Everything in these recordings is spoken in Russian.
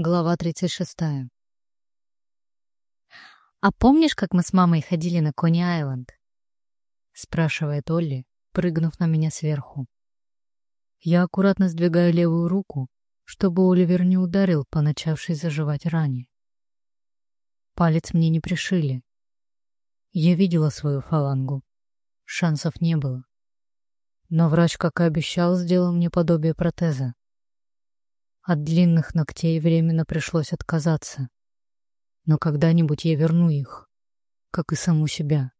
Глава 36. «А помнишь, как мы с мамой ходили на Кони-Айленд?» — спрашивает Олли, прыгнув на меня сверху. Я аккуратно сдвигаю левую руку, чтобы Оливер не ударил по начавшей заживать ране. Палец мне не пришили. Я видела свою фалангу. Шансов не было. Но врач, как и обещал, сделал мне подобие протеза. От длинных ногтей временно пришлось отказаться. Но когда-нибудь я верну их, как и саму себя.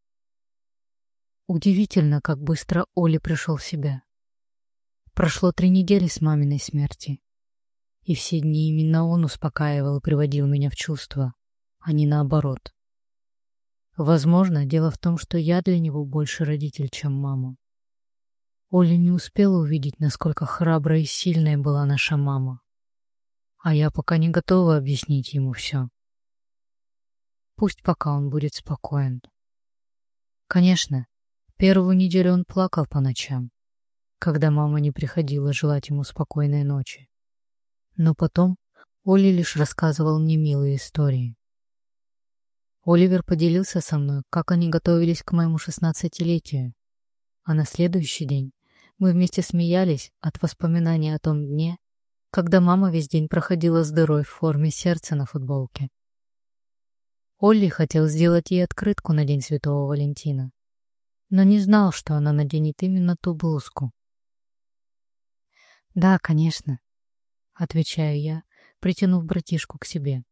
Удивительно, как быстро Оли пришел в себя. Прошло три недели с маминой смерти. И все дни именно он успокаивал и приводил меня в чувство, а не наоборот. Возможно, дело в том, что я для него больше родитель, чем мама. Оля не успела увидеть, насколько храброй и сильной была наша мама. А я пока не готова объяснить ему все. Пусть пока он будет спокоен. Конечно, первую неделю он плакал по ночам, когда мама не приходила желать ему спокойной ночи. Но потом Оля лишь рассказывал мне милые истории. Оливер поделился со мной, как они готовились к моему шестнадцатилетию, а на следующий день мы вместе смеялись от воспоминаний о том дне, когда мама весь день проходила с дырой в форме сердца на футболке. Олли хотел сделать ей открытку на День Святого Валентина, но не знал, что она наденет именно ту блузку. «Да, конечно», — отвечаю я, притянув братишку к себе.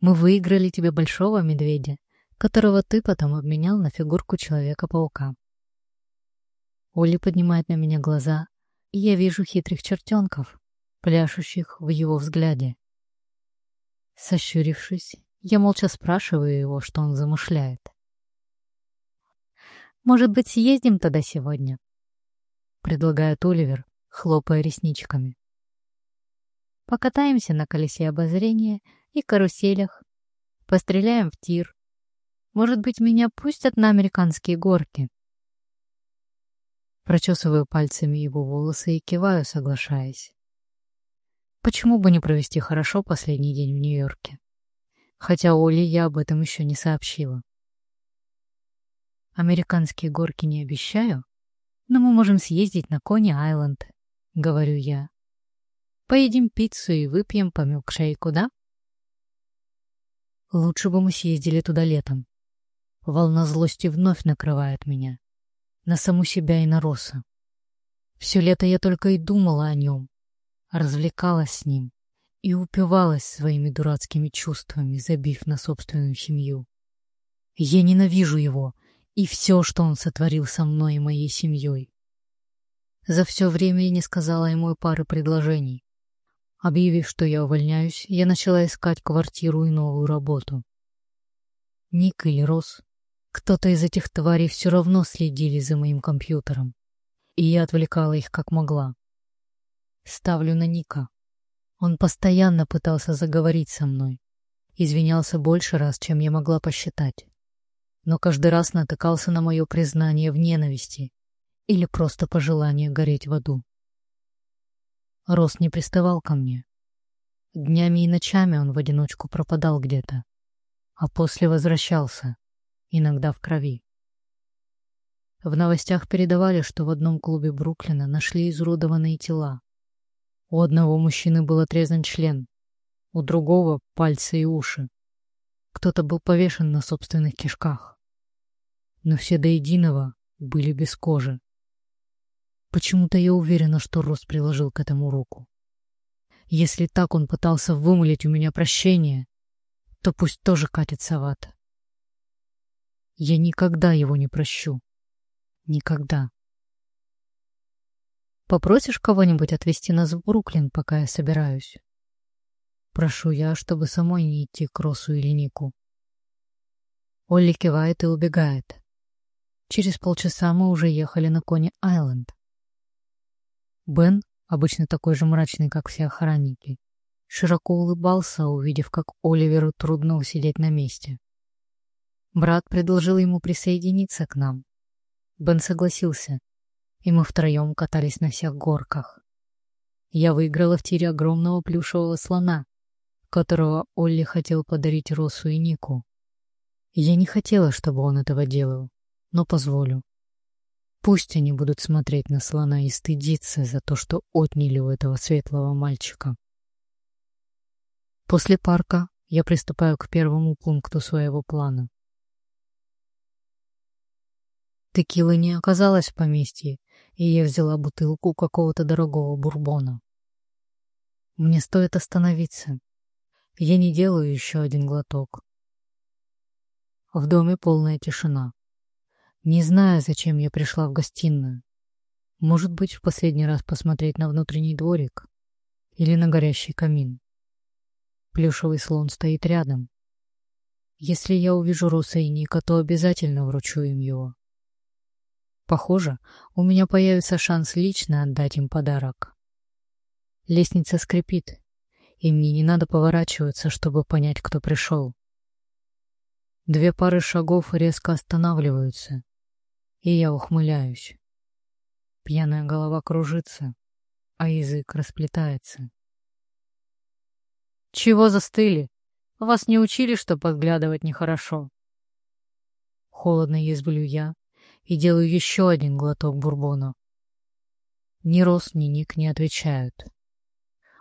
«Мы выиграли тебе большого медведя, которого ты потом обменял на фигурку Человека-паука. Оли поднимает на меня глаза, и я вижу хитрых чертенков, пляшущих в его взгляде. Сощурившись, я молча спрашиваю его, что он замышляет. «Может быть, съездим тогда сегодня?» — предлагает Оливер, хлопая ресничками. «Покатаемся на колесе обозрения и каруселях, постреляем в тир. Может быть, меня пустят на американские горки?» Прочесываю пальцами его волосы и киваю, соглашаясь. Почему бы не провести хорошо последний день в Нью-Йорке? Хотя Оле я об этом еще не сообщила. Американские горки не обещаю, но мы можем съездить на Кони-Айленд, говорю я. Поедим пиццу и выпьем по милкшейку, да? Лучше бы мы съездили туда летом. Волна злости вновь накрывает меня на саму себя и на Роса. Все лето я только и думала о нем, развлекалась с ним и упивалась своими дурацкими чувствами, забив на собственную семью. Я ненавижу его и все, что он сотворил со мной и моей семьей. За все время я не сказала ему и пары предложений. Объявив, что я увольняюсь, я начала искать квартиру и новую работу. Ник или Рос кто-то из этих тварей все равно следили за моим компьютером, и я отвлекала их как могла. Ставлю на Ника. Он постоянно пытался заговорить со мной, извинялся больше раз, чем я могла посчитать, но каждый раз натыкался на мое признание в ненависти или просто пожелание гореть в аду. Рос не приставал ко мне. Днями и ночами он в одиночку пропадал где-то, а после возвращался иногда в крови. В новостях передавали, что в одном клубе Бруклина нашли изуродованные тела. У одного мужчины был отрезан член, у другого — пальцы и уши. Кто-то был повешен на собственных кишках. Но все до единого были без кожи. Почему-то я уверена, что Рос приложил к этому руку. Если так он пытался вымолить у меня прощение, то пусть тоже катится в ад. Я никогда его не прощу. Никогда. Попросишь кого-нибудь отвезти нас в Бруклин, пока я собираюсь? Прошу я, чтобы самой не идти к Росу или Нику. Олли кивает и убегает. Через полчаса мы уже ехали на Кони-Айленд. Бен, обычно такой же мрачный, как все охранники, широко улыбался, увидев, как Оливеру трудно усидеть на месте. Брат предложил ему присоединиться к нам. Бен согласился, и мы втроем катались на всех горках. Я выиграла в тире огромного плюшевого слона, которого Олли хотел подарить Росу и Нику. Я не хотела, чтобы он этого делал, но позволю. Пусть они будут смотреть на слона и стыдиться за то, что отняли у этого светлого мальчика. После парка я приступаю к первому пункту своего плана. Текилы не оказалось в поместье, и я взяла бутылку какого-то дорогого бурбона. Мне стоит остановиться. Я не делаю еще один глоток. В доме полная тишина. Не знаю, зачем я пришла в гостиную. Может быть, в последний раз посмотреть на внутренний дворик или на горящий камин. Плюшевый слон стоит рядом. Если я увижу Руса и Ника, то обязательно вручу им его. Похоже, у меня появится шанс лично отдать им подарок. Лестница скрипит, и мне не надо поворачиваться, чтобы понять, кто пришел. Две пары шагов резко останавливаются, и я ухмыляюсь. Пьяная голова кружится, а язык расплетается. «Чего застыли? Вас не учили, что подглядывать нехорошо?» Холодно язвлю я, и делаю еще один глоток бурбона. Ни Рос, ни Ник не отвечают.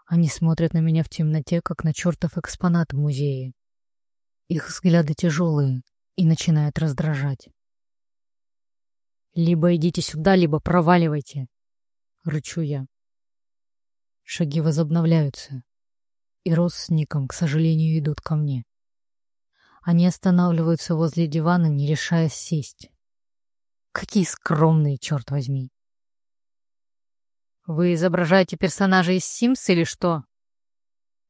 Они смотрят на меня в темноте, как на чертов экспонат в музее. Их взгляды тяжелые и начинают раздражать. «Либо идите сюда, либо проваливайте!» — рычу я. Шаги возобновляются, и Рос с Ником, к сожалению, идут ко мне. Они останавливаются возле дивана, не решаясь сесть. Какие скромные, черт возьми. Вы изображаете персонажа из Sims или что?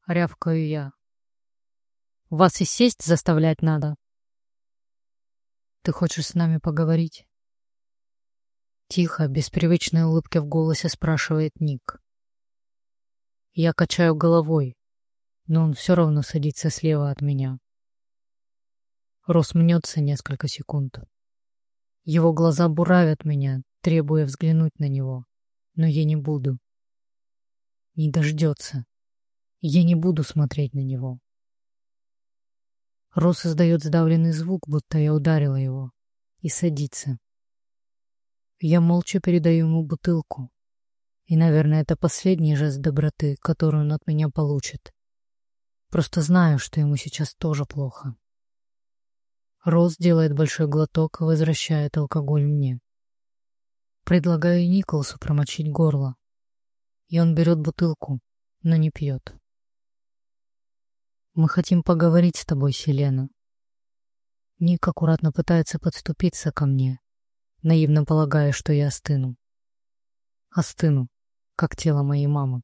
Рявкаю я. Вас и сесть заставлять надо. Ты хочешь с нами поговорить? Тихо, без привычной улыбки в голосе спрашивает Ник. Я качаю головой, но он все равно садится слева от меня. Рос мнется несколько секунд. Его глаза буравят меня, требуя взглянуть на него. Но я не буду. Не дождется. Я не буду смотреть на него. Рос издает сдавленный звук, будто я ударила его, и садится. Я молча передаю ему бутылку. И, наверное, это последний жест доброты, которую он от меня получит. Просто знаю, что ему сейчас тоже плохо. Роз делает большой глоток и возвращает алкоголь мне. Предлагаю Николасу промочить горло. И он берет бутылку, но не пьет. Мы хотим поговорить с тобой, Селена. Ник аккуратно пытается подступиться ко мне, наивно полагая, что я остыну. Остыну, как тело моей мамы.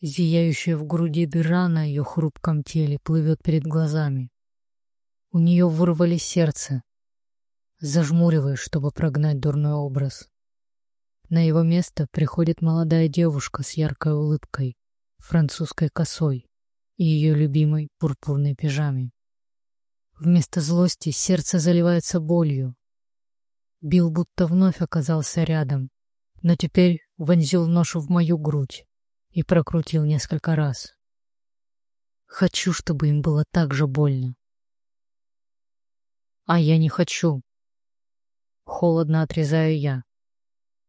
Зияющая в груди дыра на ее хрупком теле плывет перед глазами. У нее вырвали сердце. Зажмуриваясь, чтобы прогнать дурной образ. На его место приходит молодая девушка с яркой улыбкой, французской косой и ее любимой пурпурной пижаме. Вместо злости сердце заливается болью. Билл будто вновь оказался рядом, но теперь вонзил ношу в мою грудь и прокрутил несколько раз. Хочу, чтобы им было так же больно. А я не хочу. Холодно отрезаю я.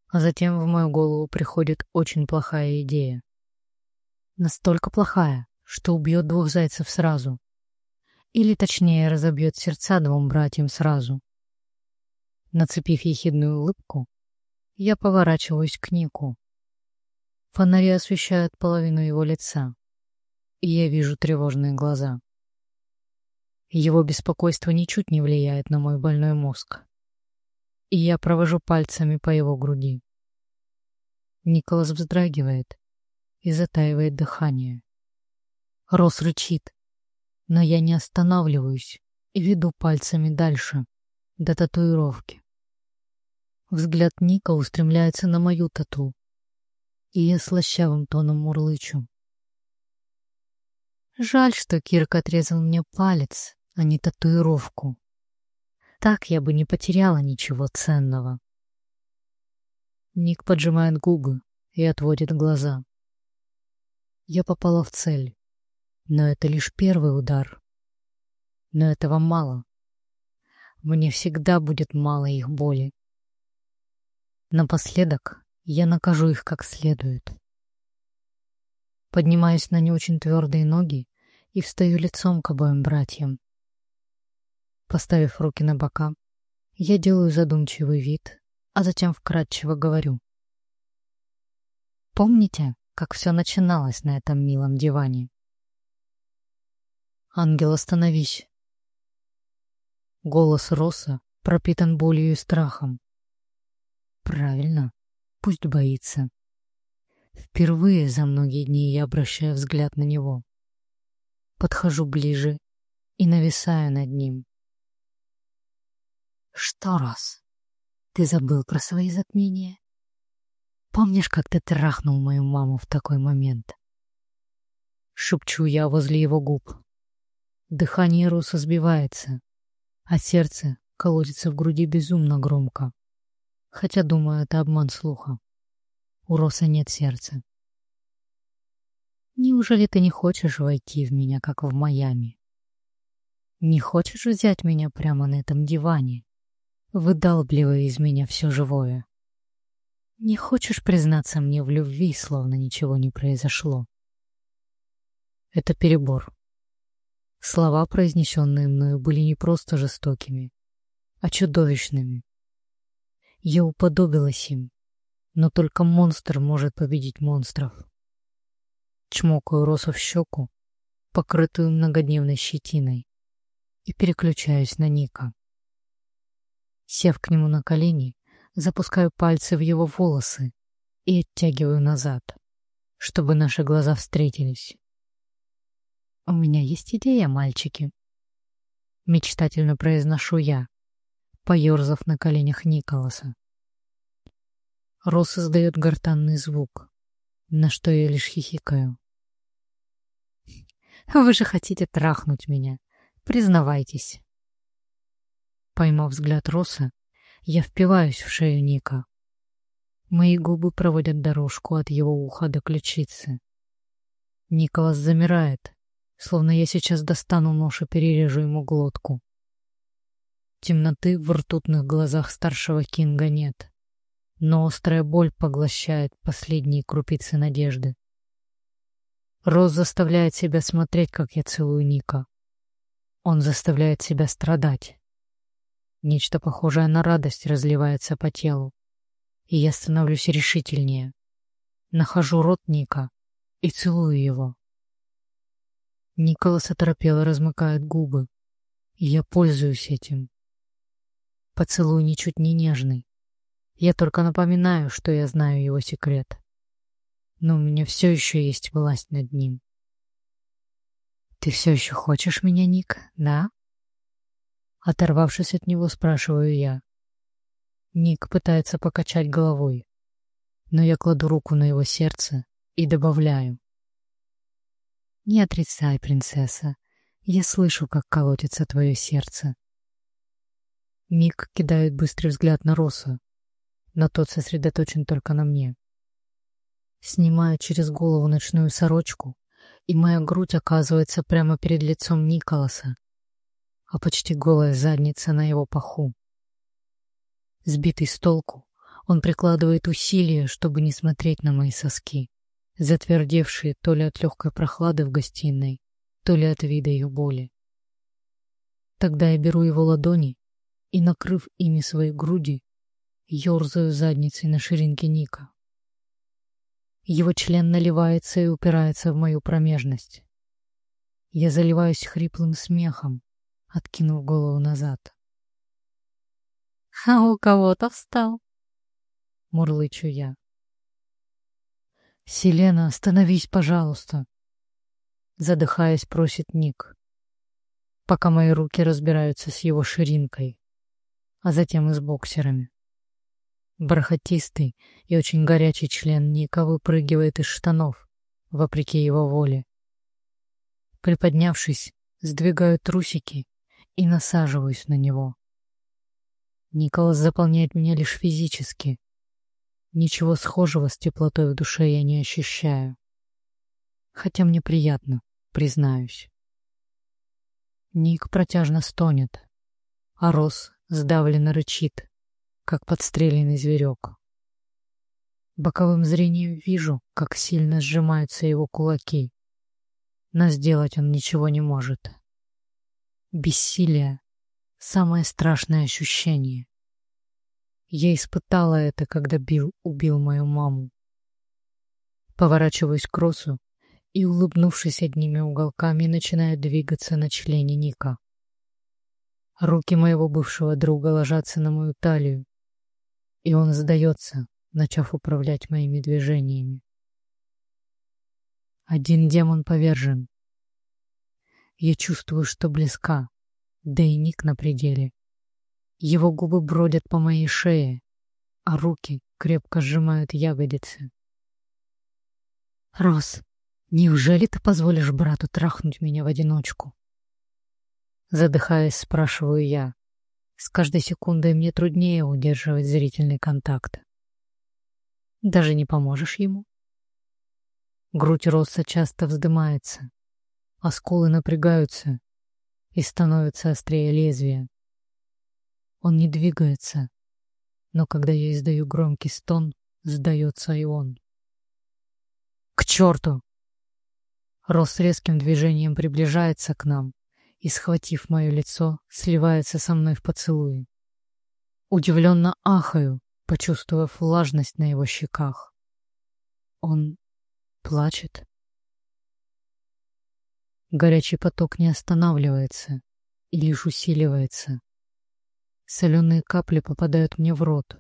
А затем в мою голову приходит очень плохая идея. Настолько плохая, что убьет двух зайцев сразу. Или точнее разобьет сердца двум братьям сразу. Нацепив ехидную улыбку, я поворачиваюсь к Нику. Фонари освещают половину его лица, и я вижу тревожные глаза. Его беспокойство ничуть не влияет на мой больной мозг. И я провожу пальцами по его груди. Николас вздрагивает и затаивает дыхание. Рос рычит, но я не останавливаюсь и веду пальцами дальше, до татуировки. Взгляд Ника устремляется на мою тату, и я слащавым тоном мурлычу. Жаль, что Кирк отрезал мне палец, а не татуировку. Так я бы не потеряла ничего ценного. Ник поджимает губы и отводит глаза. Я попала в цель, Но это лишь первый удар. Но этого мало. Мне всегда будет мало их боли. Напоследок я накажу их как следует. Поднимаюсь на не очень твердые ноги и встаю лицом к обоим братьям. Поставив руки на бока, я делаю задумчивый вид, а затем вкратчиво говорю. Помните, как все начиналось на этом милом диване? Ангел, остановись. Голос Роса пропитан болью и страхом. Правильно, пусть боится. Впервые за многие дни я обращаю взгляд на него. Подхожу ближе и нависаю над ним. Что, Рос, ты забыл про свои затмения? Помнишь, как ты трахнул мою маму в такой момент? Шепчу я возле его губ. Дыхание Роса сбивается, а сердце колотится в груди безумно громко. Хотя, думаю, это обман слуха. У Роса нет сердца. Неужели ты не хочешь войти в меня, как в Майами? Не хочешь взять меня прямо на этом диване, выдалбливая из меня все живое? Не хочешь признаться мне в любви, словно ничего не произошло? Это перебор. Слова, произнесенные мною, были не просто жестокими, а чудовищными. Я уподобилась им, но только монстр может победить монстров. Чмокаю Росу в щеку, покрытую многодневной щетиной, и переключаюсь на Ника. Сев к нему на колени, запускаю пальцы в его волосы и оттягиваю назад, чтобы наши глаза встретились. «У меня есть идея, мальчики», — мечтательно произношу я, поерзав на коленях Николаса. Рос издает гортанный звук, на что я лишь хихикаю. «Вы же хотите трахнуть меня, признавайтесь». Поймав взгляд Роса, я впиваюсь в шею Ника. Мои губы проводят дорожку от его уха до ключицы. Николас замирает, словно я сейчас достану нож и перережу ему глотку. Темноты в ртутных глазах старшего Кинга нет, но острая боль поглощает последние крупицы надежды. Роз заставляет себя смотреть, как я целую Ника. Он заставляет себя страдать. Нечто похожее на радость разливается по телу, и я становлюсь решительнее. Нахожу рот Ника и целую его. Николас оторопело размыкает губы, и я пользуюсь этим. Поцелуй ничуть не нежный. Я только напоминаю, что я знаю его секрет. Но у меня все еще есть власть над ним. «Ты все еще хочешь меня, Ник, да?» Оторвавшись от него, спрашиваю я. Ник пытается покачать головой, но я кладу руку на его сердце и добавляю. Не отрицай, принцесса. Я слышу, как колотится твое сердце. Ник кидает быстрый взгляд на Роса, но тот сосредоточен только на мне. Снимаю через голову ночную сорочку, и моя грудь оказывается прямо перед лицом Николаса, а почти голая задница на его паху. Сбитый с толку, он прикладывает усилия, чтобы не смотреть на мои соски затвердевшие то ли от легкой прохлады в гостиной, то ли от вида их боли. Тогда я беру его ладони и, накрыв ими свои груди, ерзаю задницей на ширинке Ника. Его член наливается и упирается в мою промежность. Я заливаюсь хриплым смехом, откинув голову назад. «А у кого-то встал!» — мурлычу я. «Селена, остановись, пожалуйста!» Задыхаясь, просит Ник, пока мои руки разбираются с его ширинкой, а затем и с боксерами. Бархатистый и очень горячий член Ника выпрыгивает из штанов, вопреки его воле. Приподнявшись, сдвигаю трусики и насаживаюсь на него. Николас заполняет меня лишь физически, Ничего схожего с теплотой в душе я не ощущаю. Хотя мне приятно, признаюсь. Ник протяжно стонет, а Рос сдавленно рычит, как подстреленный зверек. Боковым зрением вижу, как сильно сжимаются его кулаки, но сделать он ничего не может. Бессилие — самое страшное ощущение. Я испытала это, когда Билл убил мою маму. Поворачиваюсь к Росу и, улыбнувшись одними уголками, начинаю двигаться на члене Ника. Руки моего бывшего друга ложатся на мою талию, и он сдается, начав управлять моими движениями. Один демон повержен. Я чувствую, что близка, да и ник на пределе. Его губы бродят по моей шее, а руки крепко сжимают ягодицы. «Рос, неужели ты позволишь брату трахнуть меня в одиночку?» Задыхаясь, спрашиваю я. С каждой секундой мне труднее удерживать зрительный контакт. Даже не поможешь ему? Грудь Росса часто вздымается, скулы напрягаются и становятся острее лезвия. Он не двигается, но когда я издаю громкий стон, сдается и он. «К черту!» Рос резким движением приближается к нам и, схватив мое лицо, сливается со мной в поцелуи. Удивленно ахаю, почувствовав влажность на его щеках. Он плачет. Горячий поток не останавливается и лишь усиливается. Соленые капли попадают мне в рот.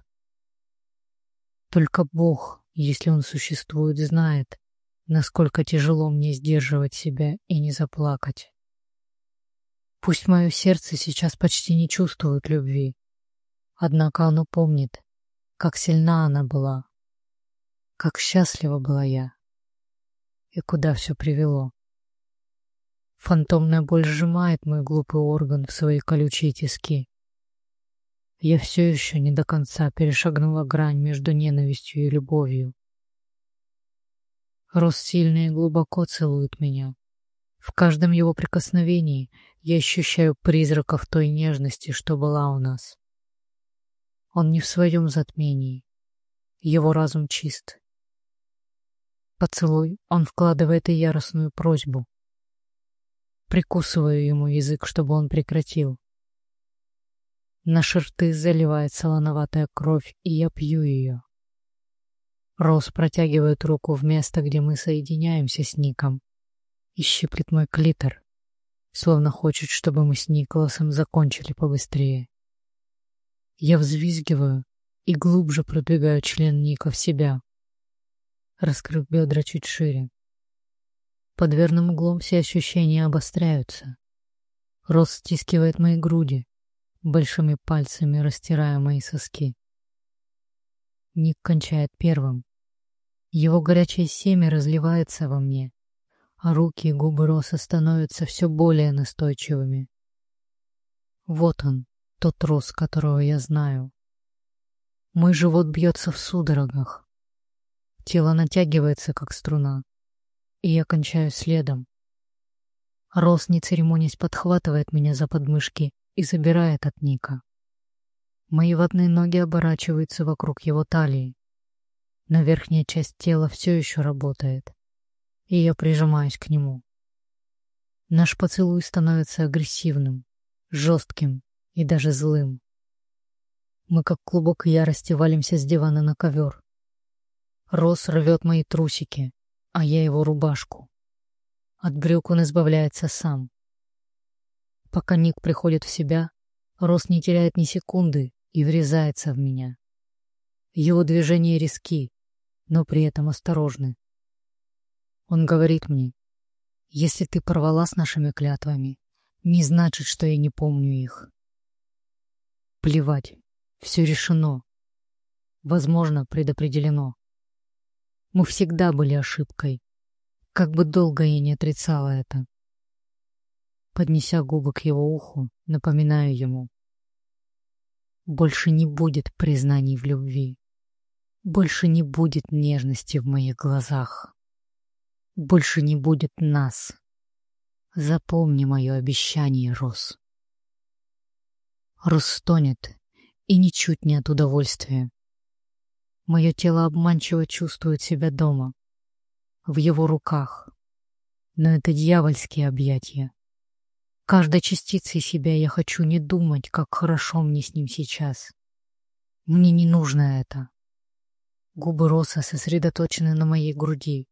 Только Бог, если Он существует, знает, насколько тяжело мне сдерживать себя и не заплакать. Пусть мое сердце сейчас почти не чувствует любви, однако оно помнит, как сильна она была, как счастлива была я и куда все привело. Фантомная боль сжимает мой глупый орган в свои колючие тиски. Я все еще не до конца перешагнула грань между ненавистью и любовью. Рос сильно и глубоко целует меня. В каждом его прикосновении я ощущаю призраков той нежности, что была у нас. Он не в своем затмении. Его разум чист. Поцелуй он вкладывает и яростную просьбу. Прикусываю ему язык, чтобы он прекратил. Наши рты заливает солоноватая кровь, и я пью ее. Роуз протягивает руку в место, где мы соединяемся с Ником, и щиплет мой клитор, словно хочет, чтобы мы с Николасом закончили побыстрее. Я взвизгиваю и глубже продвигаю член Ника в себя, раскрыв бедра чуть шире. Под верным углом все ощущения обостряются. Рос стискивает мои груди, большими пальцами растирая мои соски. Ник кончает первым. Его горячее семя разливается во мне, а руки и губы Роса становятся все более настойчивыми. Вот он, тот Рос, которого я знаю. Мой живот бьется в судорогах. Тело натягивается, как струна, и я кончаю следом. Рос, не церемонясь, подхватывает меня за подмышки и забирает от Ника. Мои ватные ноги оборачиваются вокруг его талии, но верхняя часть тела все еще работает, и я прижимаюсь к нему. Наш поцелуй становится агрессивным, жестким и даже злым. Мы как клубок ярости валимся с дивана на ковер. Рос рвет мои трусики, а я его рубашку. От брюк он избавляется сам. Пока Ник приходит в себя, Рос не теряет ни секунды и врезается в меня. Его движения риски, но при этом осторожны. Он говорит мне, если ты порвала с нашими клятвами, не значит, что я не помню их. Плевать, все решено. Возможно, предопределено. Мы всегда были ошибкой, как бы долго я не отрицала это. Поднеся губы к его уху, напоминаю ему. Больше не будет признаний в любви. Больше не будет нежности в моих глазах. Больше не будет нас. Запомни мое обещание, Рос. Рос стонет, и ничуть не от удовольствия. Мое тело обманчиво чувствует себя дома, в его руках. Но это дьявольские объятия. Каждой частицей себя я хочу не думать, как хорошо мне с ним сейчас. Мне не нужно это. Губы Роса сосредоточены на моей груди.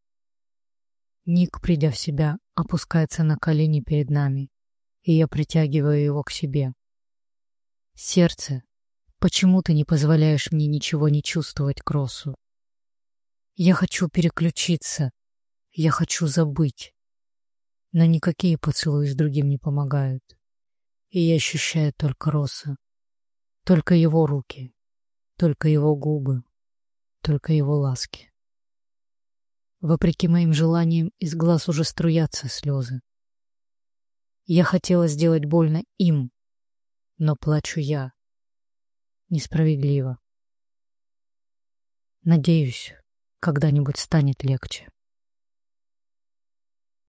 Ник, придя в себя, опускается на колени перед нами, и я притягиваю его к себе. Сердце, почему ты не позволяешь мне ничего не чувствовать к Росу? Я хочу переключиться, я хочу забыть. Но никакие поцелуи с другим не помогают. И я ощущаю только Роса, только его руки, только его губы, только его ласки. Вопреки моим желаниям, из глаз уже струятся слезы. Я хотела сделать больно им, но плачу я. Несправедливо. Надеюсь, когда-нибудь станет легче.